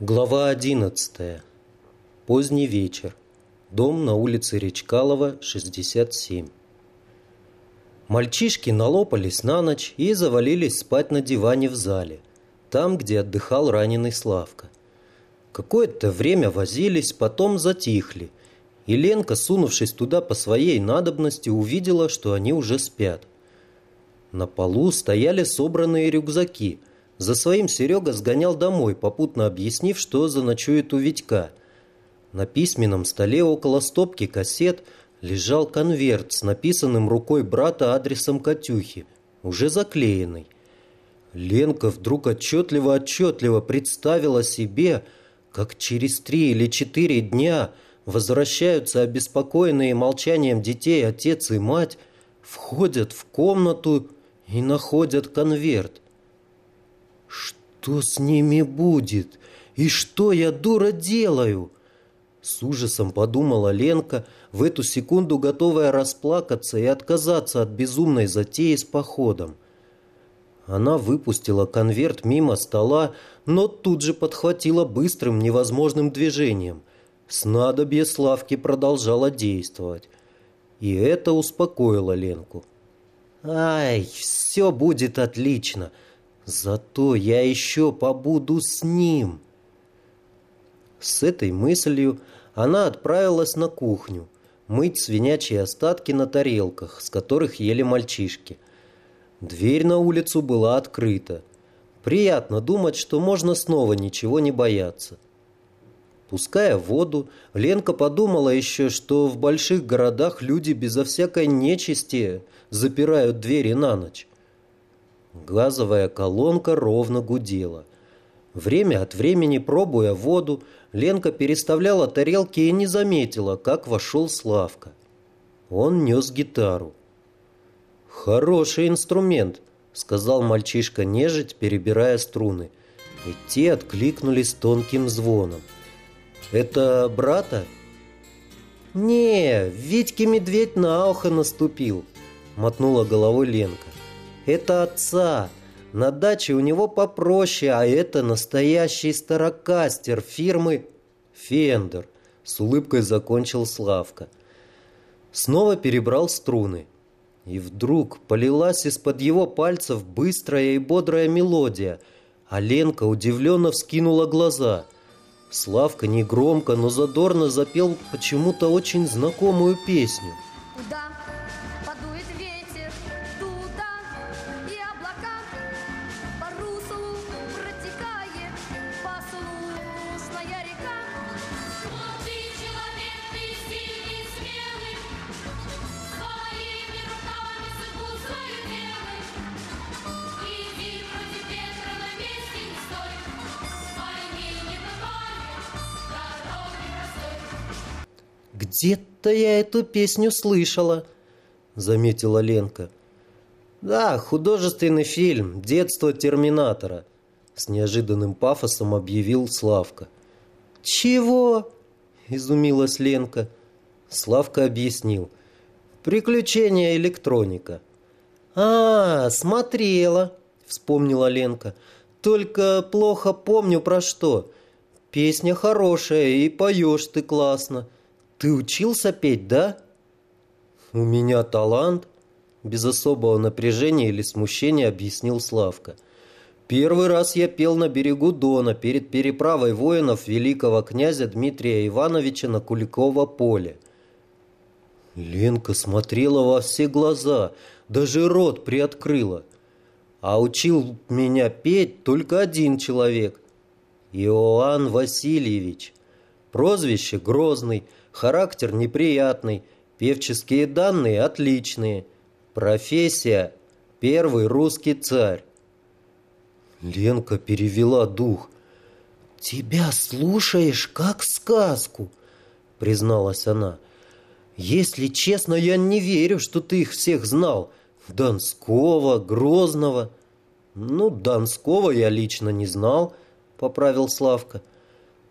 Глава 11. Поздний вечер. Дом на улице Речкалова, 67. Мальчишки налопались на ночь и завалились спать на диване в зале, там, где отдыхал раненый Славка. Какое-то время возились, потом затихли, и Ленка, сунувшись туда по своей надобности, увидела, что они уже спят. На полу стояли собранные рюкзаки – за своим Серега сгонял домой, попутно объяснив, что заночует у Витька. На письменном столе около стопки кассет лежал конверт с написанным рукой брата адресом Катюхи, уже заклеенный. Ленка вдруг отчетливо-отчетливо представила себе, как через три или четыре дня возвращаются обеспокоенные молчанием детей отец и мать, входят в комнату и находят конверт. Что с ними будет? И что я, дура, делаю? С ужасом подумала Ленка, в эту секунду готовая расплакаться и отказаться от безумной затеи с походом. Она выпустила конверт мимо стола, но тут же подхватила быстрым невозможным движением. Снадобье Славки продолжало действовать. И это успокоило Ленку. «Ай, все будет отлично!» Зато я еще побуду с ним. С этой мыслью она отправилась на кухню мыть свинячьи остатки на тарелках, с которых ели мальчишки. Дверь на улицу была открыта. Приятно думать, что можно снова ничего не бояться. Пуская воду, Ленка подумала еще, что в больших городах люди безо всякой нечисти запирают двери на ночь. Газовая колонка ровно гудела. Время от времени, пробуя воду, Ленка переставляла тарелки и не заметила, как вошел Славка. Он нес гитару. «Хороший инструмент», — сказал мальчишка-нежить, перебирая струны. И те откликнулись тонким звоном. «Это брата?» «Не, Витьке медведь на ухо наступил», — мотнула головой Ленка. Это отца. На даче у него попроще, а это настоящий старокастер фирмы «Фендер», — с улыбкой закончил Славка. Снова перебрал струны. И вдруг полилась из-под его пальцев быстрая и бодрая мелодия, а Ленка удивленно вскинула глаза. Славка негромко, но задорно запел почему-то очень знакомую песню. Куда «Где-то я эту песню слышала», — заметила Ленка. «Да, художественный фильм «Детство Терминатора», — с неожиданным пафосом объявил Славка. «Чего?» — изумилась Ленка. Славка объяснил. «Приключения электроника». «А, смотрела», — вспомнила Ленка. «Только плохо помню про что. Песня хорошая, и поешь ты классно. Ты учился петь, да? У меня талант, без особого напряжения или смущения объяснил Славка. Первый раз я пел на берегу Дона перед переправой воинов великого князя Дмитрия Ивановича на Куликово поле. Ленка смотрела во все глаза, даже рот приоткрыла. А учил меня петь только один человек – Иоанн Васильевич. Прозвище Грозный – Характер неприятный, певческие данные отличные. Профессия – первый русский царь. Ленка перевела дух. «Тебя слушаешь, как сказку», — призналась она. «Если честно, я не верю, что ты их всех знал. Донского, Грозного». «Ну, Донского я лично не знал», — поправил Славка.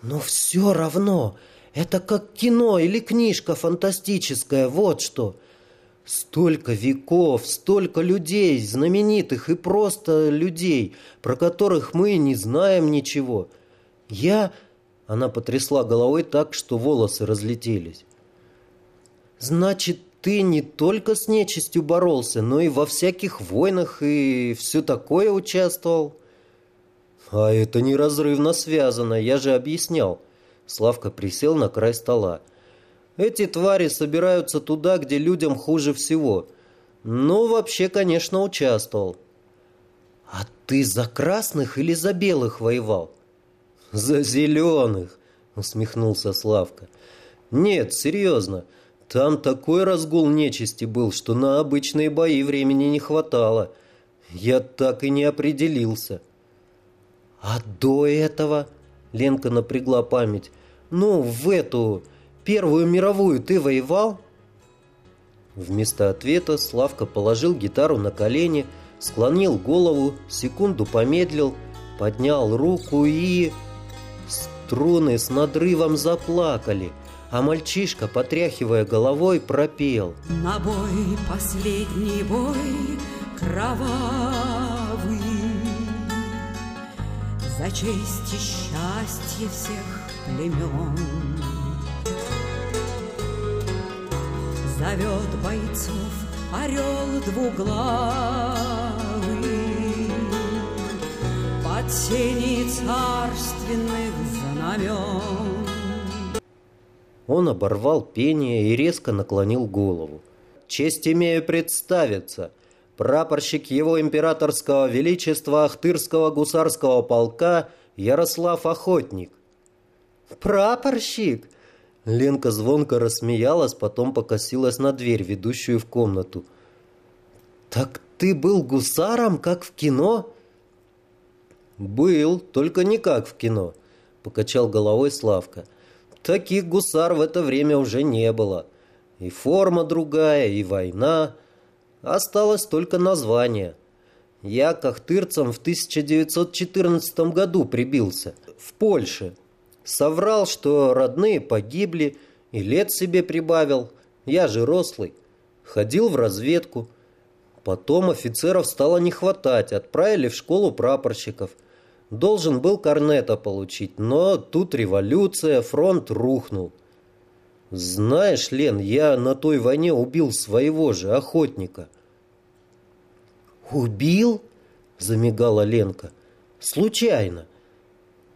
«Но все равно это как кино или книжка фантастическая, вот что. Столько веков, столько людей, знаменитых и просто людей, про которых мы не знаем ничего. Я... Она потрясла головой так, что волосы разлетелись. «Значит, ты не только с нечистью боролся, но и во всяких войнах и все такое участвовал?» «А это неразрывно связано, я же объяснял». Славка присел на край стола. «Эти твари собираются туда, где людям хуже всего. Ну, вообще, конечно, участвовал». «А ты за красных или за белых воевал?» «За зеленых», — усмехнулся Славка. «Нет, серьезно, там такой разгул нечисти был, что на обычные бои времени не хватало. Я так и не определился». «А до этого?» — Ленка напрягла память. «Ну, в эту, Первую мировую ты воевал?» Вместо ответа Славка положил гитару на колени, склонил голову, секунду помедлил, поднял руку и... Струны с надрывом заплакали, а мальчишка, потряхивая головой, пропел. На бой, последний бой, кровавый, За честь и счастье всех племен. Зовет бойцов орел двуглавый Под сени царственных знамен. Он оборвал пение и резко наклонил голову. «Честь имею представиться. Прапорщик его императорского величества Ахтырского гусарского полка Ярослав Охотник». «Прапорщик!» Ленка звонко рассмеялась, потом покосилась на дверь, ведущую в комнату. «Так ты был гусаром, как в кино?» «Был, только не как в кино», — покачал головой Славка. «Таких гусар в это время уже не было. И форма другая, и война. Осталось только название. Я к ахтырцам в 1914 году прибился, в Польше. Соврал, что родные погибли, и лет себе прибавил. Я же рослый. Ходил в разведку». Потом офицеров стало не хватать, отправили в школу прапорщиков. Должен был корнета получить, но тут революция, фронт рухнул. Знаешь, Лен, я на той войне убил своего же охотника. Убил? Замигала Ленка. Случайно.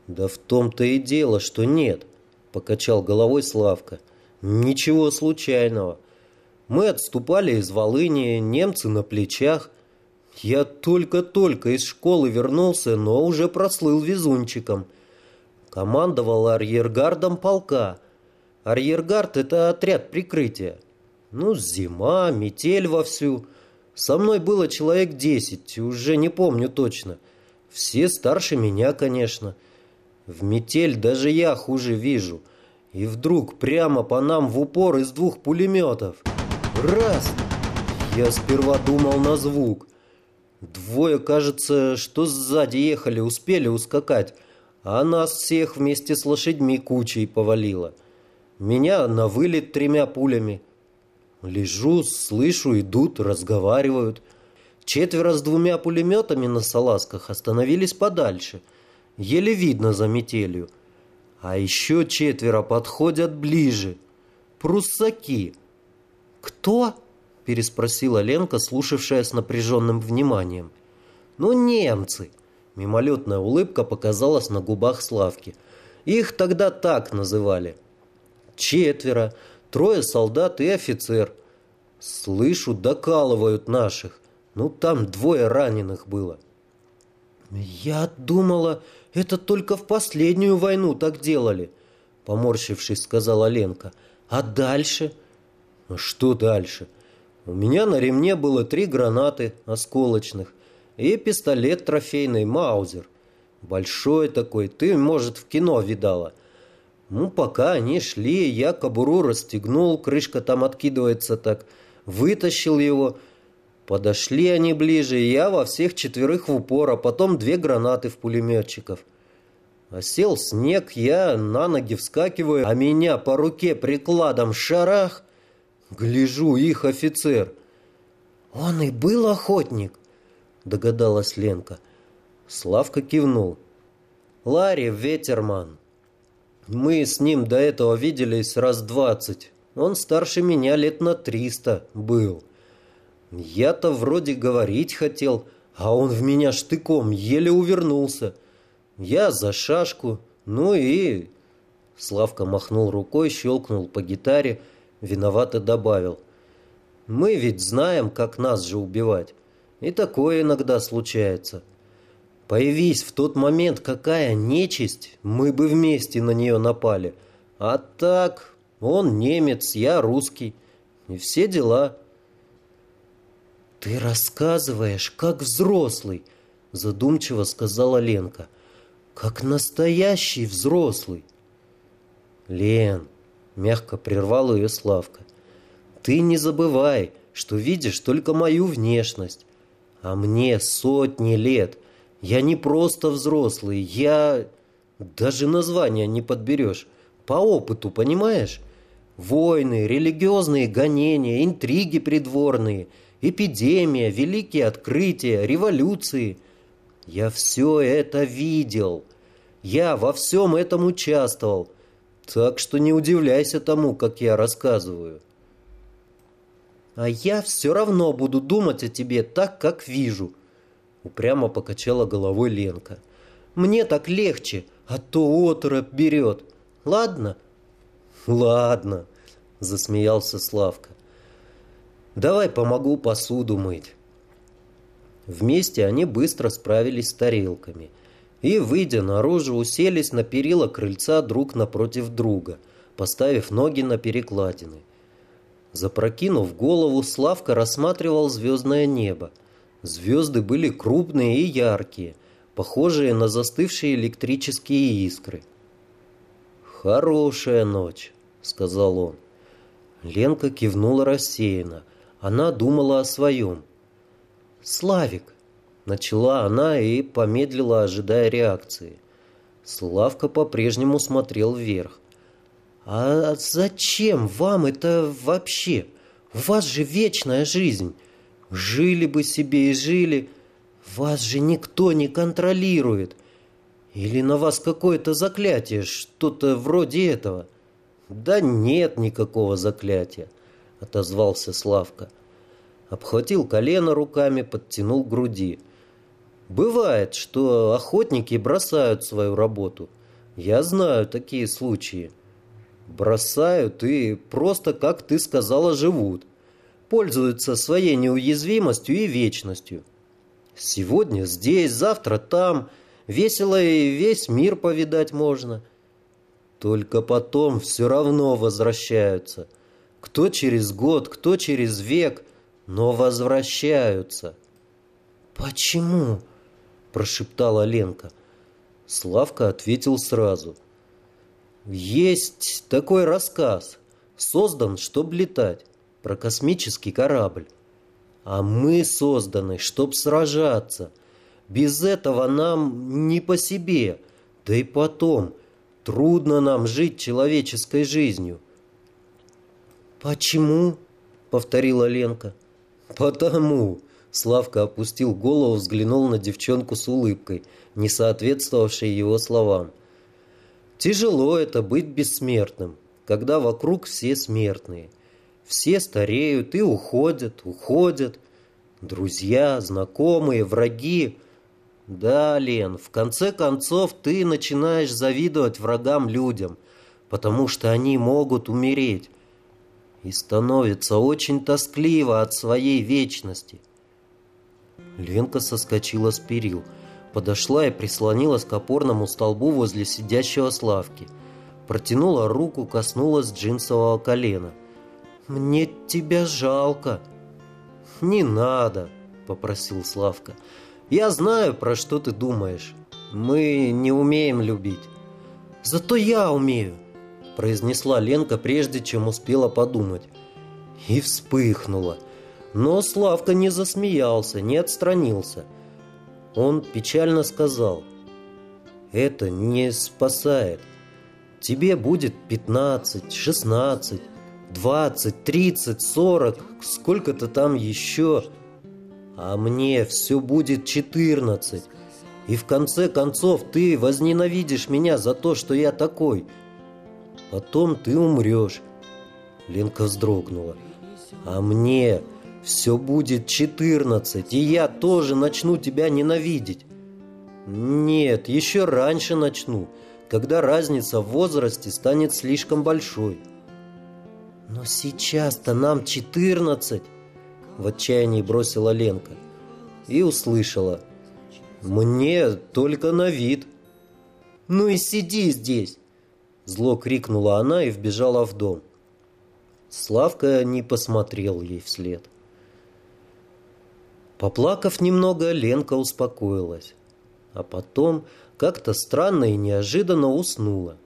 Да в том-то и дело, что нет, покачал головой Славка. Ничего случайного. Мы отступали из Волыни, немцы на плечах. Я только-только из школы вернулся, но уже прослыл везунчиком. Командовал арьергардом полка. Арьергард — это отряд прикрытия. Ну, зима, метель вовсю. Со мной было человек десять, уже не помню точно. Все старше меня, конечно. В метель даже я хуже вижу. И вдруг прямо по нам в упор из двух пулеметов — Раз! Я сперва думал на звук. Двое, кажется, что сзади ехали, успели ускакать, а нас всех вместе с лошадьми кучей повалило. Меня на вылет тремя пулями. Лежу, слышу, идут, разговаривают. Четверо с двумя пулеметами на салазках остановились подальше. Еле видно за метелью. А еще четверо подходят ближе. Пруссаки. «Кто?» – переспросила Ленка, слушавшая с напряженным вниманием. «Ну, немцы!» – мимолетная улыбка показалась на губах Славки. «Их тогда так называли. Четверо, трое солдат и офицер. Слышу, докалывают наших. Ну, там двое раненых было». «Я думала, это только в последнюю войну так делали», – поморщившись, сказала Ленка. «А дальше?» А что дальше? У меня на ремне было три гранаты осколочных и пистолет трофейный Маузер. Большой такой, ты, может, в кино видала. Ну, пока они шли, я кобуру расстегнул, крышка там откидывается так, вытащил его. Подошли они ближе, и я во всех четверых в упор, а потом две гранаты в пулеметчиков. Осел снег, я на ноги вскакиваю, а меня по руке прикладом шарах – Гляжу, их офицер. Он и был охотник, догадалась Ленка. Славка кивнул. Ларри Ветерман. Мы с ним до этого виделись раз двадцать. Он старше меня лет на триста был. Я-то вроде говорить хотел, а он в меня штыком еле увернулся. Я за шашку, ну и... Славка махнул рукой, щелкнул по гитаре, виновато добавил. Мы ведь знаем, как нас же убивать. И такое иногда случается. Появись в тот момент какая нечисть, мы бы вместе на нее напали. А так, он немец, я русский. И все дела. «Ты рассказываешь, как взрослый», — задумчиво сказала Ленка. «Как настоящий взрослый». «Лен», — мягко прервал ее Славка, — «ты не забывай, что видишь только мою внешность, а мне сотни лет. Я не просто взрослый, я... Даже названия не подберешь. По опыту, понимаешь? Войны, религиозные гонения, интриги придворные — эпидемия, великие открытия, революции. Я все это видел. Я во всем этом участвовал. Так что не удивляйся тому, как я рассказываю. А я все равно буду думать о тебе так, как вижу. Упрямо покачала головой Ленка. Мне так легче, а то оторопь берет. Ладно? Ладно, засмеялся Славка. Давай помогу посуду мыть. Вместе они быстро справились с тарелками и, выйдя наружу, уселись на перила крыльца друг напротив друга, поставив ноги на перекладины. Запрокинув голову, Славка рассматривал звездное небо. Звезды были крупные и яркие, похожие на застывшие электрические искры. «Хорошая ночь», — сказал он. Ленка кивнула рассеянно, она думала о своем. «Славик!» – начала она и помедлила, ожидая реакции. Славка по-прежнему смотрел вверх. «А зачем вам это вообще? У вас же вечная жизнь. Жили бы себе и жили. Вас же никто не контролирует. Или на вас какое-то заклятие, что-то вроде этого?» «Да нет никакого заклятия отозвался Славка. Обхватил колено руками, подтянул к груди. Бывает, что охотники бросают свою работу. Я знаю такие случаи. Бросают и просто, как ты сказала, живут. Пользуются своей неуязвимостью и вечностью. Сегодня здесь, завтра там. Весело и весь мир повидать можно. Только потом все равно возвращаются – кто через год, кто через век, но возвращаются. «Почему?» – прошептала Ленка. Славка ответил сразу. «Есть такой рассказ, создан, чтобы летать, про космический корабль. А мы созданы, чтобы сражаться. Без этого нам не по себе, да и потом трудно нам жить человеческой жизнью». «Почему?» — повторила Ленка. «Потому!» Славка опустил голову, взглянул на девчонку с улыбкой, не соответствовавшей его словам. «Тяжело это быть бессмертным, когда вокруг все смертные. Все стареют и уходят, уходят. Друзья, знакомые, враги. Да, Лен, в конце концов ты начинаешь завидовать врагам людям, потому что они могут умереть, и становится очень тоскливо от своей вечности. Ленка соскочила с перил, подошла и прислонилась к опорному столбу возле сидящего Славки. Протянула руку, коснулась джинсового колена. «Мне тебя жалко». «Не надо», — попросил Славка. «Я знаю, про что ты думаешь. Мы не умеем любить». «Зато я умею произнесла Ленка, прежде чем успела подумать. И вспыхнула. Но Славка не засмеялся, не отстранился. Он печально сказал, «Это не спасает. Тебе будет пятнадцать, шестнадцать, двадцать, тридцать, сорок, сколько-то там еще. А мне все будет четырнадцать. И в конце концов ты возненавидишь меня за то, что я такой. Потом ты умрешь. Ленка вздрогнула. А мне все будет четырнадцать, и я тоже начну тебя ненавидеть. Нет, еще раньше начну, когда разница в возрасте станет слишком большой. Но сейчас-то нам четырнадцать, в отчаянии бросила Ленка. И услышала. Мне только на вид. Ну и сиди здесь. Зло крикнула она и вбежала в дом. Славка не посмотрел ей вслед. Поплакав немного, Ленка успокоилась. А потом как-то странно и неожиданно уснула.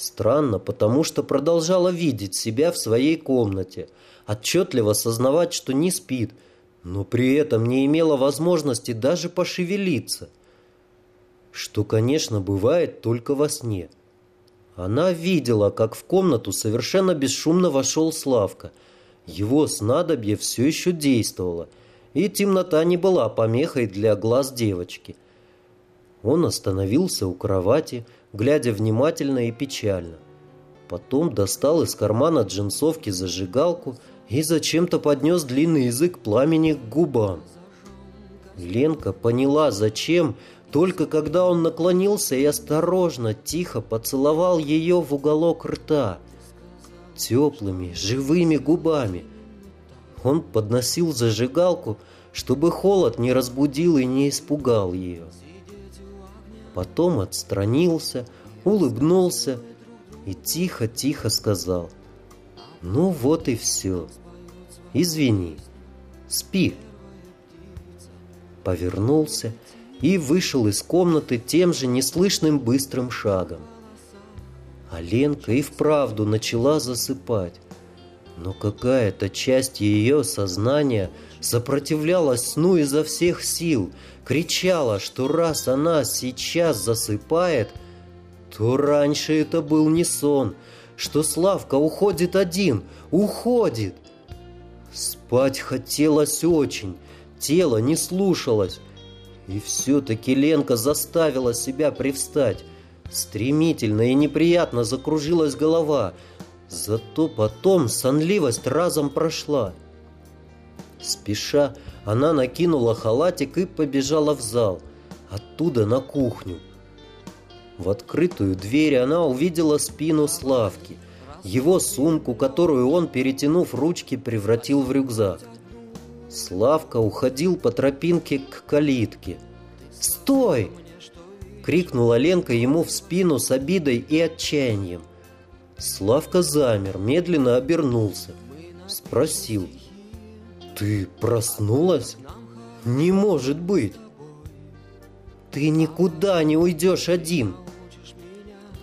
Странно, потому что продолжала видеть себя в своей комнате, отчетливо сознавать, что не спит, но при этом не имела возможности даже пошевелиться. Что, конечно, бывает только во сне. Она видела, как в комнату совершенно бесшумно вошел Славка. Его снадобье все еще действовало – и темнота не была помехой для глаз девочки. Он остановился у кровати, глядя внимательно и печально. Потом достал из кармана джинсовки зажигалку и зачем-то поднес длинный язык пламени к губам. Ленка поняла, зачем, только когда он наклонился и осторожно, тихо поцеловал ее в уголок рта. Теплыми, живыми губами – он подносил зажигалку, чтобы холод не разбудил и не испугал ее. Потом отстранился, улыбнулся и тихо-тихо сказал «Ну вот и все. Извини. Спи». Повернулся и вышел из комнаты тем же неслышным быстрым шагом. А Ленка и вправду начала засыпать. Но какая-то часть ее сознания сопротивлялась сну изо всех сил, кричала, что раз она сейчас засыпает, то раньше это был не сон, что Славка уходит один, уходит. Спать хотелось очень, тело не слушалось. И все-таки Ленка заставила себя привстать. Стремительно и неприятно закружилась голова – Зато потом сонливость разом прошла. Спеша, она накинула халатик и побежала в зал, оттуда на кухню. В открытую дверь она увидела спину Славки, его сумку, которую он, перетянув ручки, превратил в рюкзак. Славка уходил по тропинке к калитке. «Стой!» — крикнула Ленка ему в спину с обидой и отчаянием. Славка замер, медленно обернулся. Спросил. «Ты проснулась? Не может быть!» «Ты никуда не уйдешь один!»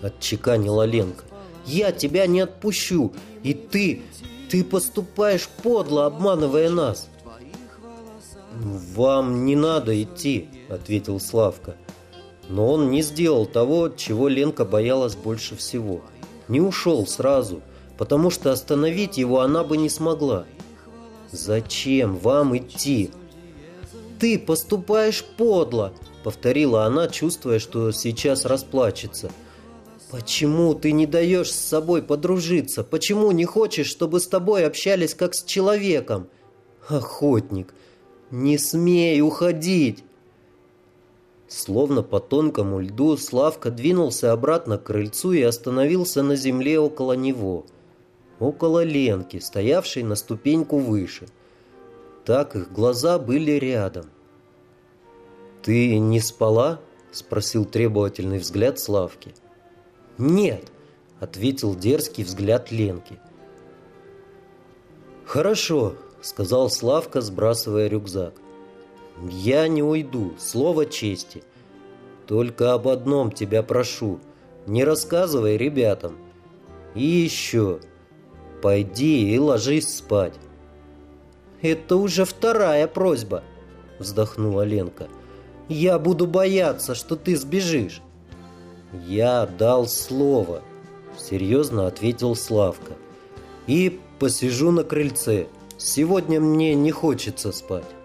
Отчеканила Ленка. «Я тебя не отпущу, и ты, ты поступаешь подло, обманывая нас!» «Вам не надо идти», — ответил Славка. Но он не сделал того, чего Ленка боялась больше всего — не ушел сразу, потому что остановить его она бы не смогла. «Зачем вам идти?» «Ты поступаешь подло», — повторила она, чувствуя, что сейчас расплачется. «Почему ты не даешь с собой подружиться? Почему не хочешь, чтобы с тобой общались как с человеком?» «Охотник, не смей уходить!» Словно по тонкому льду Славка двинулся обратно к крыльцу и остановился на земле около него, около Ленки, стоявшей на ступеньку выше. Так их глаза были рядом. «Ты не спала?» — спросил требовательный взгляд Славки. «Нет», — ответил дерзкий взгляд Ленки. «Хорошо», — сказал Славка, сбрасывая рюкзак. Я не уйду, слово чести. Только об одном тебя прошу. Не рассказывай ребятам. И еще. Пойди и ложись спать. Это уже вторая просьба, вздохнула Ленка. Я буду бояться, что ты сбежишь. Я дал слово, серьезно ответил Славка. И посижу на крыльце. Сегодня мне не хочется спать.